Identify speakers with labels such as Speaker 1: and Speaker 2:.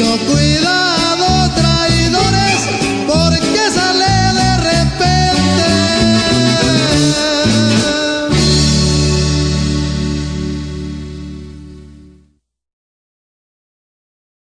Speaker 1: mucho cuidado.